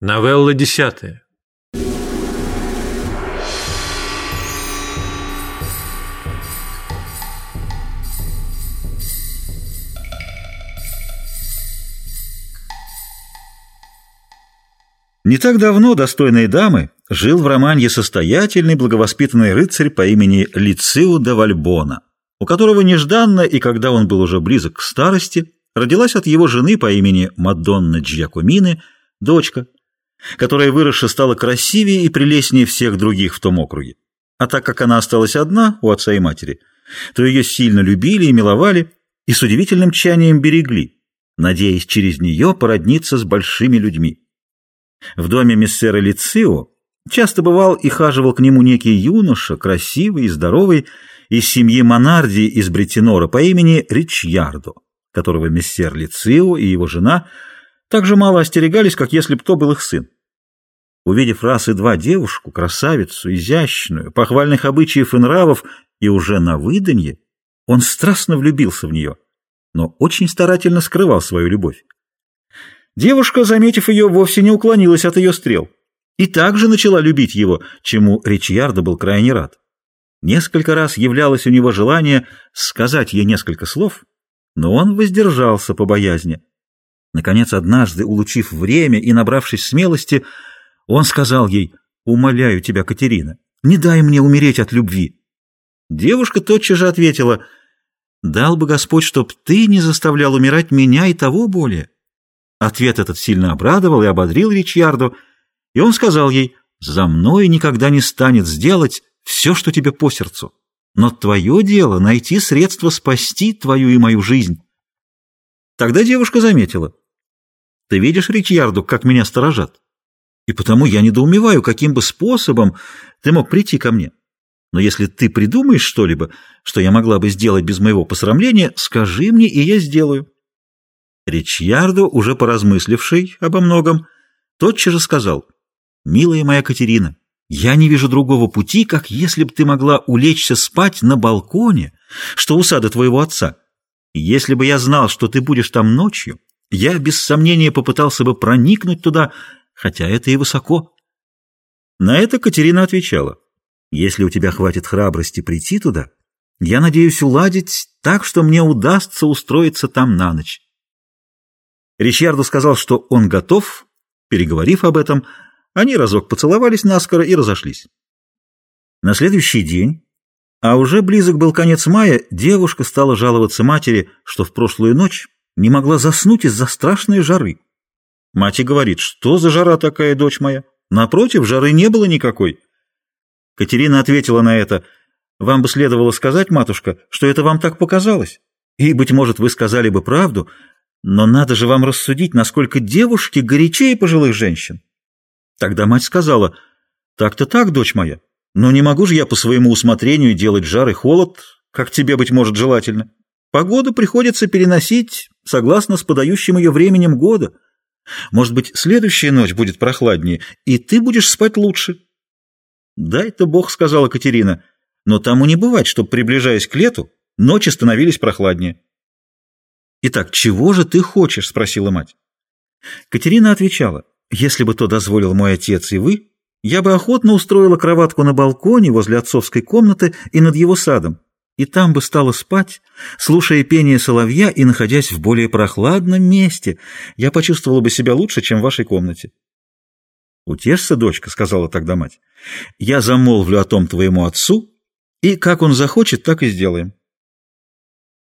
Новелла десятая. Не так давно достойной дамы жил в Романье состоятельный благовоспитанный рыцарь по имени Лицио де Вальбона, у которого нежданно и когда он был уже близок к старости, родилась от его жены по имени Мадонна Джиакомины дочка, которая выросши стала красивее и прелестнее всех других в том округе. А так как она осталась одна у отца и матери, то ее сильно любили и миловали, и с удивительным тщанием берегли, надеясь через нее породниться с большими людьми. В доме мессера Лицио часто бывал и хаживал к нему некий юноша, красивый и здоровый, из семьи Монарди из Бретинора по имени Ричьярдо, которого мессер Лицио и его жена – так же мало остерегались, как если б то был их сын. Увидев раз и два девушку, красавицу, изящную, похвальных обычаев и нравов, и уже на выданье, он страстно влюбился в нее, но очень старательно скрывал свою любовь. Девушка, заметив ее, вовсе не уклонилась от ее стрел и также начала любить его, чему Ричьярдо был крайне рад. Несколько раз являлось у него желание сказать ей несколько слов, но он воздержался по боязни. Наконец, однажды, улучив время и набравшись смелости, он сказал ей, «Умоляю тебя, Катерина, не дай мне умереть от любви». Девушка тотчас же ответила, «Дал бы Господь, чтоб ты не заставлял умирать меня и того более». Ответ этот сильно обрадовал и ободрил Ричьярду, и он сказал ей, «За мной никогда не станет сделать все, что тебе по сердцу, но твое дело — найти средства спасти твою и мою жизнь». Тогда девушка заметила. «Ты видишь, Ричьярду, как меня сторожат? И потому я недоумеваю, каким бы способом ты мог прийти ко мне. Но если ты придумаешь что-либо, что я могла бы сделать без моего посрамления, скажи мне, и я сделаю». Ричьярду, уже поразмысливший обо многом, тотчас же сказал, «Милая моя Катерина, я не вижу другого пути, как если бы ты могла улечься спать на балконе, что у сада твоего отца». Если бы я знал, что ты будешь там ночью, я без сомнения попытался бы проникнуть туда, хотя это и высоко. На это Катерина отвечала, если у тебя хватит храбрости прийти туда, я надеюсь уладить так, что мне удастся устроиться там на ночь. Ричарду сказал, что он готов, переговорив об этом, они разок поцеловались наскоро и разошлись. На следующий день а уже близок был конец мая, девушка стала жаловаться матери, что в прошлую ночь не могла заснуть из-за страшной жары. Мать говорит, что за жара такая, дочь моя? Напротив, жары не было никакой. Катерина ответила на это, вам бы следовало сказать, матушка, что это вам так показалось. И, быть может, вы сказали бы правду, но надо же вам рассудить, насколько девушки горячее пожилых женщин. Тогда мать сказала, так-то так, дочь моя, но не могу же я по своему усмотрению делать жар и холод, как тебе, быть может, желательно. Погоду приходится переносить согласно с подающим ее временем года. Может быть, следующая ночь будет прохладнее, и ты будешь спать лучше. «Дай-то Бог», — сказала Катерина, — «но тому не бывать, чтобы, приближаясь к лету, ночи становились прохладнее». «Итак, чего же ты хочешь?» — спросила мать. Катерина отвечала, «Если бы то дозволил мой отец и вы, я бы охотно устроила кроватку на балконе возле отцовской комнаты и над его садом, и там бы стала спать, слушая пение соловья и находясь в более прохладном месте. Я почувствовала бы себя лучше, чем в вашей комнате. «Утешься, дочка», — сказала тогда мать. «Я замолвлю о том твоему отцу, и как он захочет, так и сделаем».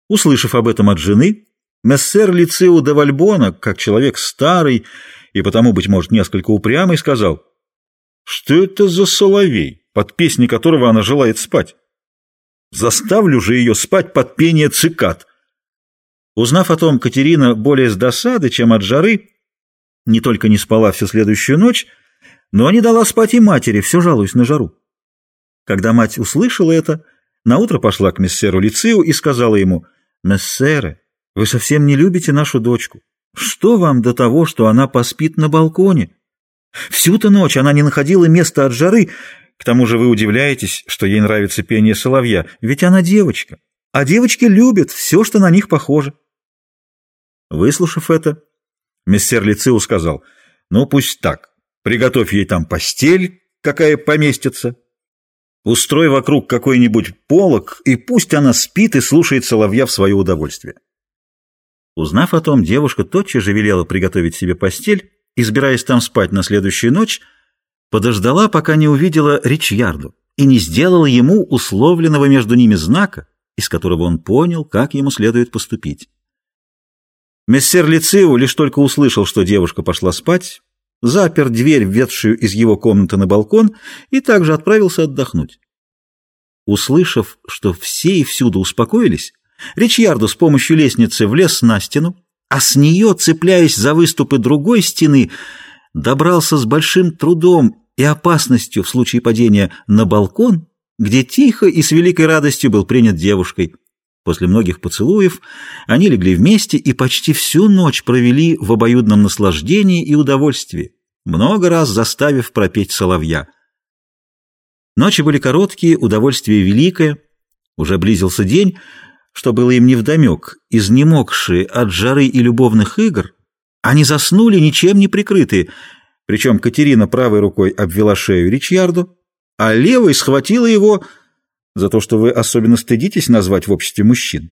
Услышав об этом от жены, мессер Лицио де Вальбона, как человек старый и потому, быть может, несколько упрямый, сказал — что это за соловей, под песни которого она желает спать? Заставлю же ее спать под пение цикад. Узнав о том, Катерина более с досады, чем от жары, не только не спала всю следующую ночь, но не дала спать и матери, все жалуясь на жару. Когда мать услышала это, наутро пошла к мессеру Лицию и сказала ему, «Мессере, вы совсем не любите нашу дочку. Что вам до того, что она поспит на балконе?» Всю-то ночь она не находила места от жары. К тому же вы удивляетесь, что ей нравится пение соловья, ведь она девочка. А девочки любят все, что на них похоже. Выслушав это, мистер Лициу сказал, «Ну, пусть так. Приготовь ей там постель, какая поместится. Устрой вокруг какой-нибудь полог, и пусть она спит и слушает соловья в свое удовольствие. Узнав о том, девушка тотчас же велела приготовить себе постель, избираясь там спать на следующую ночь, подождала, пока не увидела Ричьярду и не сделала ему условленного между ними знака, из которого он понял, как ему следует поступить. Мессер Лициу лишь только услышал, что девушка пошла спать, запер дверь, ведшую из его комнаты на балкон, и также отправился отдохнуть. Услышав, что все и всюду успокоились, Ричьярду с помощью лестницы влез на стену, а с нее, цепляясь за выступы другой стены, добрался с большим трудом и опасностью в случае падения на балкон, где тихо и с великой радостью был принят девушкой. После многих поцелуев они легли вместе и почти всю ночь провели в обоюдном наслаждении и удовольствии, много раз заставив пропеть соловья. Ночи были короткие, удовольствие великое, уже близился день, что было им невдомек, изнемогшие от жары и любовных игр, они заснули ничем не прикрытые, причем Катерина правой рукой обвела шею Ричьярду, а левой схватила его за то, что вы особенно стыдитесь назвать в обществе мужчин.